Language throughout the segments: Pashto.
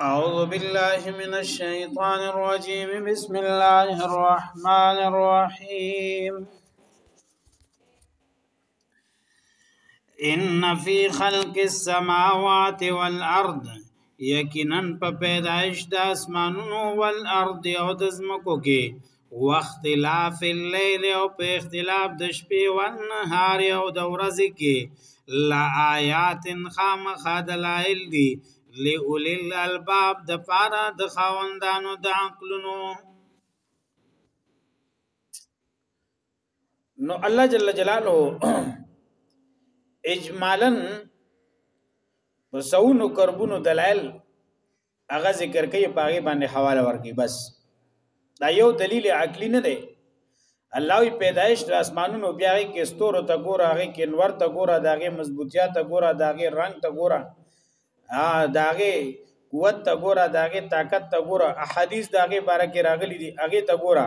أعوذ بالله من الشيطان الرجيم بسم الله الرحمن الرحيم ان فی خلق السماوات والارض یقینا په پیدایش د اسمانونو والارض او د زمکو کې واختلاف اللیل او په اختلاف د شپې او نهار او د ورځې کې لا آیات خامخا دلائل دي لئولی الالباب د پاره د خاوندانو د عقلونو نو الله جل جلاله اجمالا په سونو کربونو دلائل هغه ذکر کوي پاغي باندې حواله ورکي بس دا یو دلیل عقلی نه دی الله وی پیدایش د اسمانونو بیا کې ستورو ته ګوره هغه کې انور ته ګوره داغه مضبوطیا ته ګوره داغه رنگ ته ګوره داغه قوت ته ګوره داغه طاقت ته ګوره احادیث داغه باره کې راغلي دي هغه ته ګوره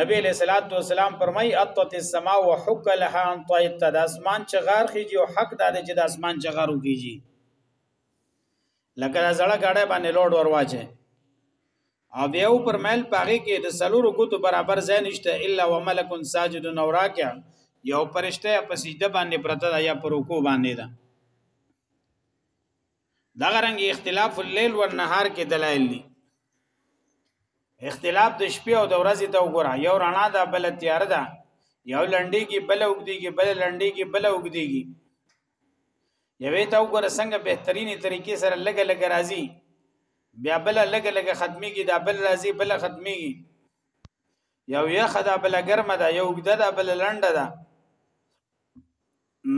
نبی علیہ الصلوۃ والسلام فرمای اتت السما وحق لها ان طیت د اسمان چغار خيږي او حق د چې د اسمان چغارو کیږي لکه دا زړه غاړه باندې لوډ ورواچه او بیا پر مل پاغي کې د سلورو ګوتو برابر ځای نشته الا وملک ساجد نو راکه یو پرشته په سجده باندې پرته ده یا پر رکوع باندې ده دا غرنګ اختلاف الليل والنهار کې دلایل دي اختلاف د شپې او د ورځې ته وګوره یو رڼا ده بل تیار ده یو لنډي کې بل وګدي کې بل لنډي کې بل وګدي کې یوې ته وګوره څنګه بهترینې طریقې سره لګ لګ راځي بیا بل لګ لګ ختمي کی دا بل راځي بل ختمي یو یخ دا بل ګرمه دا یو وګدا دا بل لنډه دا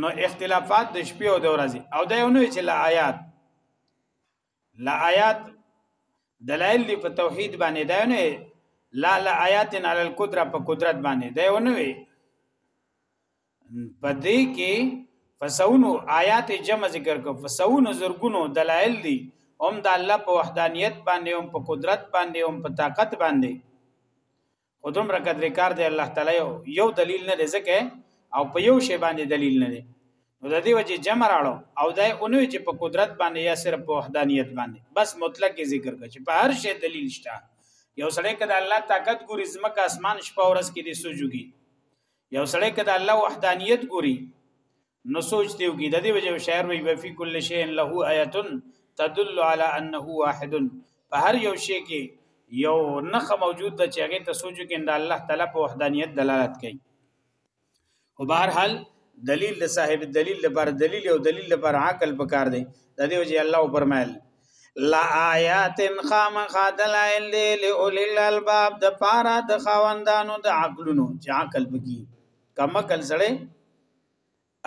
نو اختلافات د شپې او د ورځې او دا یو نوې چې لا آیات لا آیات دلایل دی په توحید باندې دا نه لا لا آیات علی القدرت په قدرت باندې دا ونه وی پدې کې فسونو آیات جمع ذکر کو فسونو زرګونو دلایل دي هم د الله په وحدانیت باندې هم په قدرت باندې هم په طاقت باندې خو دومره قدر کار دی الله تعالی یو یو دلیل نه ځکه او په یو شی باندې دلیل نه دی نو د دې وجه جمع راړو او دا اونوي چې په قدرت باندې یا صرف په وحدانیت باندې بس مطلق ذکر کړي چې په هر شی دلیل شته یو سړی کده الله طاقت ګوري زمکه اسمان شپه ورځ کې دي سوجوږي یو سړی کده الله وحدانیت ګوري نو سوچ دیو کی د دې وجه شاعر وی فی کل شیء له آیه تدل علی انه واحد په هر یو شی کې یو نخ موجود د چې هغه ته سوچ کې د الله تعالی په وحدانیت دلالت کوي او بهر حال دلیل د صاحب دلیل لپاره دلیل او دلیل لپاره عقل پکار دی د دې وجه الله پرمایل لا آیات خام خادلائل دی لئول الالباب د پارا د خواندانو د عقلونو چې عقل بکی کمکل سره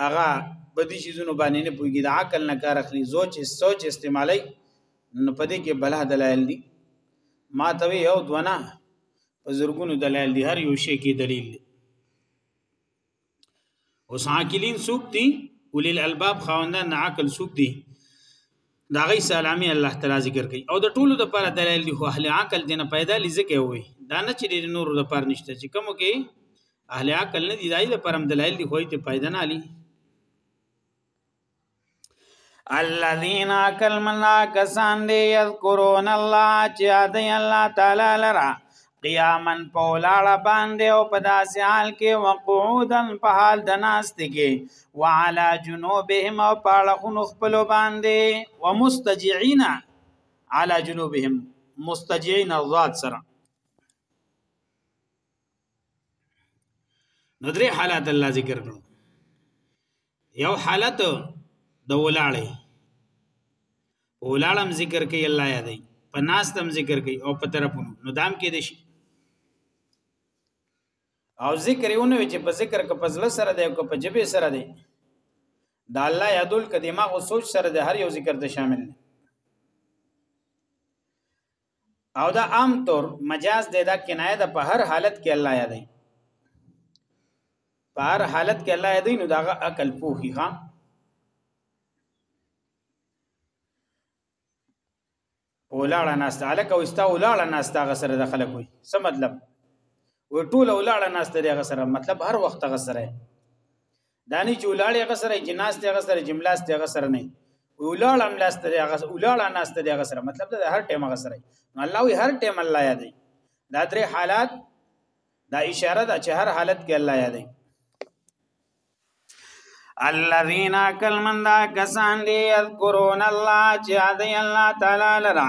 هغه په دې شیزونو باندې نه پوهیږي د عقل نه کار اخلي سوچ سوچ استعمالي نو په دې کې بلا دلایل دي ما ته یو دونه په زرګونو دلایل دي هر یو شی کې دلیل دی اوس عاقلین سوق دي اولي الالباب خواندان عقل سوق دي دا غي سلامي الله تعالی ذکر کوي او د ټولو د پر دلایل دي خو اهل عقل دینه پیدا لزکه وي دا نه چې نور د پر نشته چې کوم کې اهل عقل نه دی دایله پرم دلایل دی خو ته پیدا نه علی الذين عقل من کسان دی یذکرون الله چې ادي الله تعالی لرا قیامن په ولاړه باندې او په داسې حال کې وقعودن په حال د ناست کې وعلى جنوبهم او په اړخونو خپل باندې ومستجعين على جنوبهم مستجعين الذات سره نو درې حالات الله ذکر کړو یو حالت د ولاړې ولالم ذکر کوي الله یادای په ناس تم ذکر کوي او په طرفونو نو دام کې دي شي او ذکر یو نه چې په ذکر کې په ځل سره دی او په جبه سره دی دا الله یادول ک دماغ او سوچ سره د هر یو ذکر ته شامل دی او دا عام طور مجاز دی دا کنایه ده په هر حالت کې الله یادای په هر حالت کې الله یادای نو دا عقل پوهی ها ولاړه ناسته الک او استا ولاړه ناسته غسر د خلک وي څه مطلب و ټول ولاړه ناسته دی غسر مطلب هر وخت غسر دانی چې ولاړې هغه سره چې ناس ته هغه سره چې ملاس ته هغه سره نه ولاړ هم لاس ته هغه ولاړ ناس ته هغه سره مطلب دا هر ټیم هغه سره الله وی هر ټیم الله یادې دا درې حالات دا اشاره ده چې هر حالت کې الله یادې الذين كلمن دا کسان دي يذكرون الله چې یادې الله تعالی لرا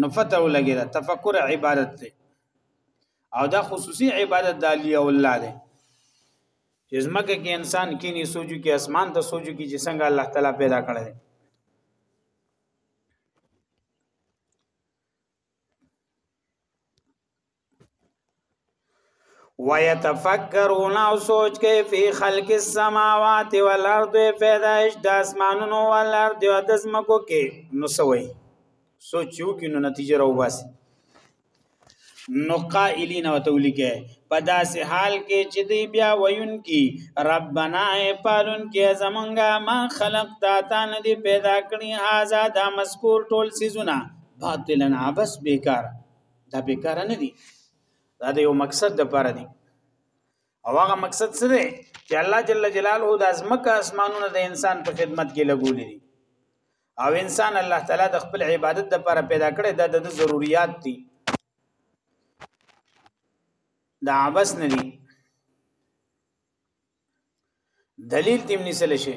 نو پته ولګی دا تفکر عبادت دی او دا خصوصي عبادت د علی او الله دی چې زمکه کې انسان کینی سوچو کې اسمان ته سوچو کې چې څنګه الله تعالی پیدا کړی دی ويتفکرون او سوچ کوي په خلق السماوات والارض پیدائش د اسمانونو والارض او د زمکو کې نو سوي سوچ یو کې نو نتیجه راو باسي نو قائلین او تولیکه په داسې حال کې چې دی بیا ویون کی ربنا پالون کې زمونږه ما خلق تا تا نه دی پیدا کړی هاذا دا مذکور ټول سيزونه باطلن عبس بیکار دا بیکاره نه دي دا د یو مقصد د پاره دي او هغه مقصد څه دی چې الله جل جلاله د ازمکه اسمانونو د انسان په خدمت کې لګولې دي او انسان الله تعالی د خپل عبادت د لپاره پیدا کړی دا د ضرورت دي دا عبس نه دي دلیل تیم نسل شي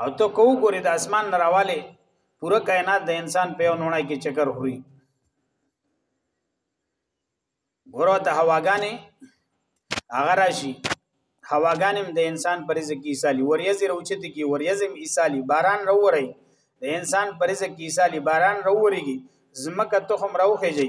او ته کو ګوري د اسمان نراواله پوره کائنات د انسان په نوړای کې چکر خوري ګورو ته هواګانې هغه راشي هواګانم د انسان پر رزق کې ایسالي وریځ روچت کې وریځم ایسالي باران راوري د انسان پر رزق کې ایسالي باران راوريږي زمکه تخم راوخیږي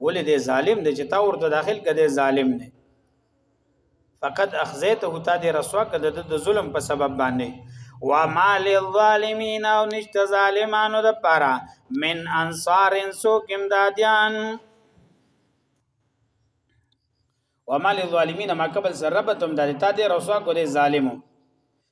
ولې دی ظالم دی چې تا ورته داخل کده ظالم دی فقط اخزیته تا دې رسوا کده د ظلم په سبب باندې وما للظالمین او نشت ظالمانو د پاره من انصار سوک امدادیان وما للظالمین ما قبل سره ربتم د تا دې رسوا کو دې ظالمو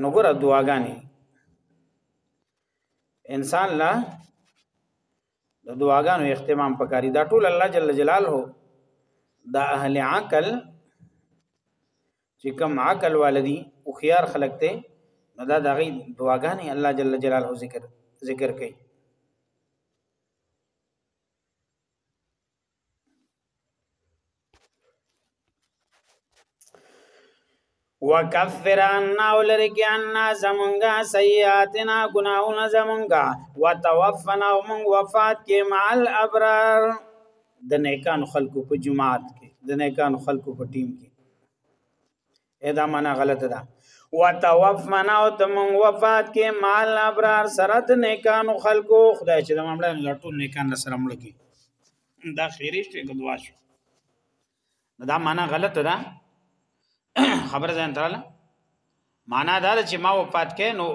نو ګره دعاګانې انسان لا د دعاګانو اهتمام پکاري دا ټول الله جل جلاله دا اهل عقل چې کم عقل والدي او خيار خلق ته نو دا دغه دعاګانې الله جل جلاله ذکر ذکر کوي وکفر عنا ولرک عنا زمونږه سیئاتنا گناهونه زمونږه وتوفنا ومن وفات کې مال ابرار د نیکان خلکو په جماعت کې د نیکان خلکو په ټیم کې دا معنا غلطه ده وتوف معنا او ته مونږ وفات کې مال ابرار سره د نیکانو خلکو خدای چې د مړن لټون نیکان سره مړ کی دا خیری شته کدوا شو دا معنا غلطه ده خبر ځان تراله معنا دا چې ما وفات کې نو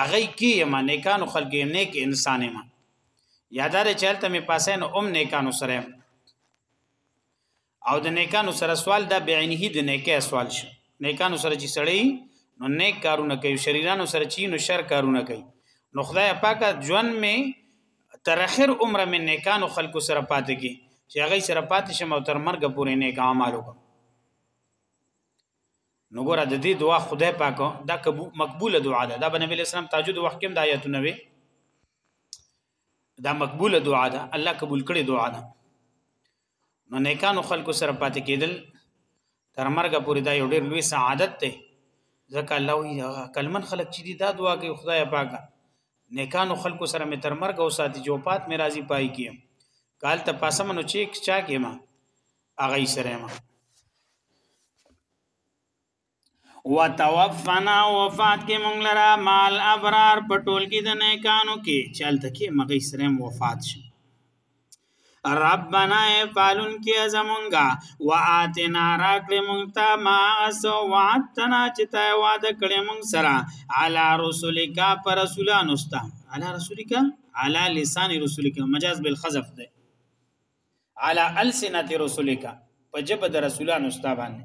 هغه کې ما نیکانو خلک نیک انسان ما یادار چلته می پاسه نو ام نیکانو سره او د نیکانو سره سوال دا بعینه د نیکه سوال شي نیکانو سره چې سړی نو نیک کارونه کوي شریرانو سره چې نو شر کارونه کوي نو خدای پاک ژوند می تر اخر عمر می نیکانو خلکو سره پاتې کی چې هغه سره پاتې شم او تر مرګ پورې نیک اعمال وکم نو ګوره د دې دعا خدای پاک دا مقبوله دعا ده دا بنبی اسلام تاجود وخت کې د آیاتونه وي دا مقبوله دعا ده الله قبول کړي دعا ده نو نیکانو خلکو سره پاتې کېدل تر مرګ پورې دا یو ډېر لوی سعادت دی ځکه الله وی کلمن خلک چې دی دا دعا کوي خدای پاک نیکانو خلکو سره مې تر مرګ او ساتي جو پات مې راضي پای کیم کال ته پاسه منو چې چا کې ما اغه یې سره ما وتوفنا وفات کې مونږ لرا مال ابرار په ټول کې د نیکانو کې چلته کې مغی سرم وفات شي ربنا پالون کې زمونږه واتنا راکړې مونږ ته ما اسو وعدتنا چې تا وعده کړې مونږ سره علی رسولک پر رسولانو ستا علی رسولک علی لسان رسولک مجاز بالخذف ده علی السنه رسولک په جبه د رسولانو ستا باندې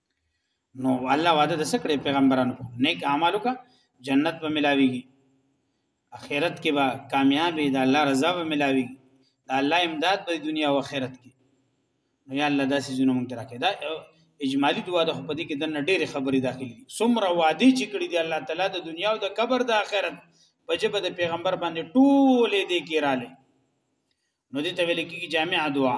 نو الله وعده د سکړې پیغمبرانو نیک اعمالو کا جنت به ملاويږي اخرت کې به کامیابی د الله رضا به ملاويږي د الله امداد به دنیا او اخرت کې نو یا الله داسې زونه مونږ ترکه دا اجمالی دعا د خپدې کې دنه ډېری خبرې داخلي سمره وادي چې کړې دي الله تعالی د دنیا او د قبر د اخرت په جبه د پیغمبر باندې ټولې دې کې رااله نو دې ته ویل کېږي جامع دعا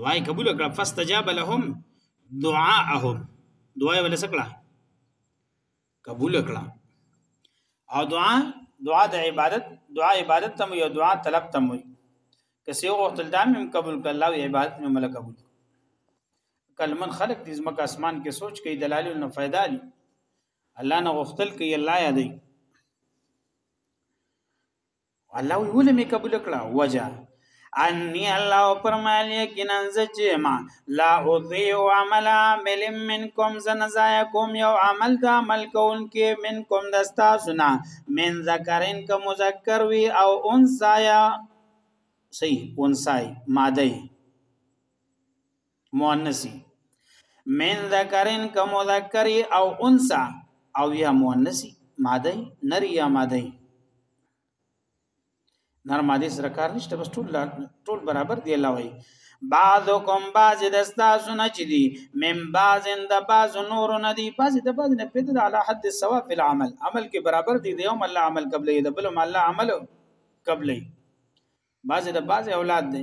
دعای قبول کړه فاستجاب لهم دعاءهم دعای ول سکړه قبول کړه او دعا دعا د عبادت دعا عبادت تم یو دعا طلب تم وي که سیو غوښتل دا مې قبول کړ الله عبادت مې مل قبول کلمن خلق دې زمکه اسمان کې سوچ کوي دلایل نه फायदा لري الله نه غوښتل کوي الله یادې الله وی ولې مې قبول کړه وجه انی الله فرمایل یقینا زجما لا اضيع عمل عامل منکم زنزای کوم یو عمل د عمل کون کې منکم دستا سنا من ذکرین ک مذکر وی او انسایا سی انسای ماده مؤنثي من ذکرن که مذکر او انثى او یا مؤنثي ماده نر یا ماده نر ماده سره کار نشته بس ټول ټول برابر دی الله وایي بعضکم بعض دستا سونه چي دي من بعض د بعض نور نه دي بعض د بعض نه پیدا علی حد الثواب فی العمل عمل کې برابر دي د یوم الله عمل قبلې د بل الله عمل قبلې بعض د بعض اولاد دي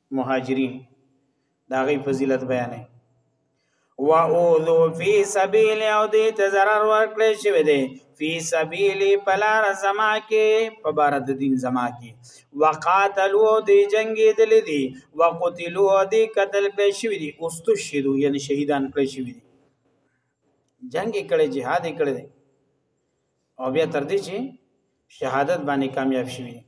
مهاجرین دا غي فضیلت بیانې و اوذو فی سبیل او دې ته zarar ورکړې شوی دی فی سبیل پلار زما کې په بار د دین زما کې وقاتلوا دې جنگي دل دي وقتلوا دې قتل کړې شوی دی اوس تو شهیدو یعنی شهیدان کړې شوی دی جنگ کړي jihad کړي او بیا تر دې چې شهادت باندې کامیاب شوی دی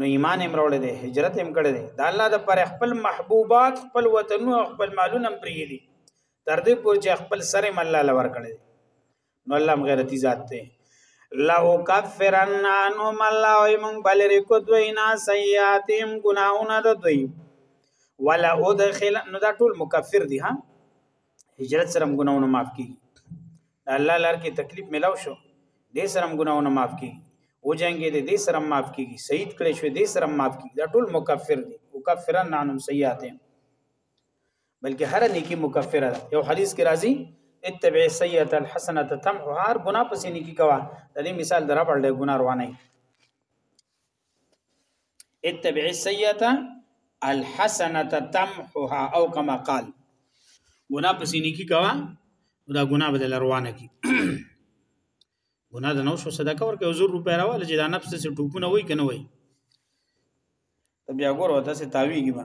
نو ایمان هم راوړی دی هجرت هم کړی دی د الله د پر خپل محبوبات خپل وطنونه خپل مالونه هم پریږي دي تر دې پورې چې خپل سره هم الله لور کړی نو الله هم غیرتی ذات دی لو کفرن عنهم الله ایمون بل ریکو دوینا سیئاتهم گناهونه د دوی ولا ادخل نو دا ټول مکفر دي ها هجرت سره ګناونه معاف کی الله لار کې تکلیف ملاو شو دې سره ګناونه معاف کی او جنگې دې دې سره معاف کی شهید کړي شو دې سره معاف کی دا ټول مکفر دي مکفرن عنهم سیئاتهم بلکې هر نیکی مکفره ده یو حدیث کې راځي اتبع سیئه الحسنه تمحها هر ګناه پسې نیکی کوا د دې مثال درا بل ګناه روانه اتبع السيئه الحسنه تمحها او كما قال ګنا پسې نیکی کوا دا ګنا بدل روانه کی ګنا د نو شو صدقه ورکه 1000 روپیا راواله چې دا نفس څخه ټوپونه وای کنه وای ته بیا ګور وته سه تاویږي ما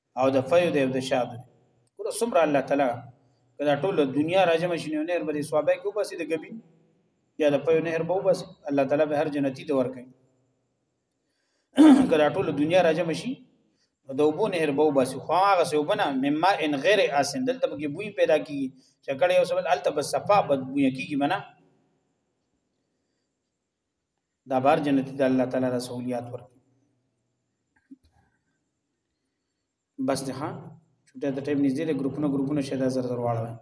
او د فیو دی او د شاد دی ګور سمره الله تعالی کله ټول دنیا راجم شنه نهر بری ثوابه کې وباسي د غبي یا د فیو نهر به وباسي الله تعالی به هر جنتی ته ورکړي کله ټول دنیا راجم شي د وبو نهر به وباسي خو هغه سه وبنه مما ان غیر اسن دلته به بوی پیدا کی چې کله یو سبل الته بس صفا بد بوی کیږي منه دا بار جنتی د الله تعالی را سہولیات ورکړي بس ده ها چټه د ټیم نږدې د ګروپونو ګروپونو شه دا زر زر واړه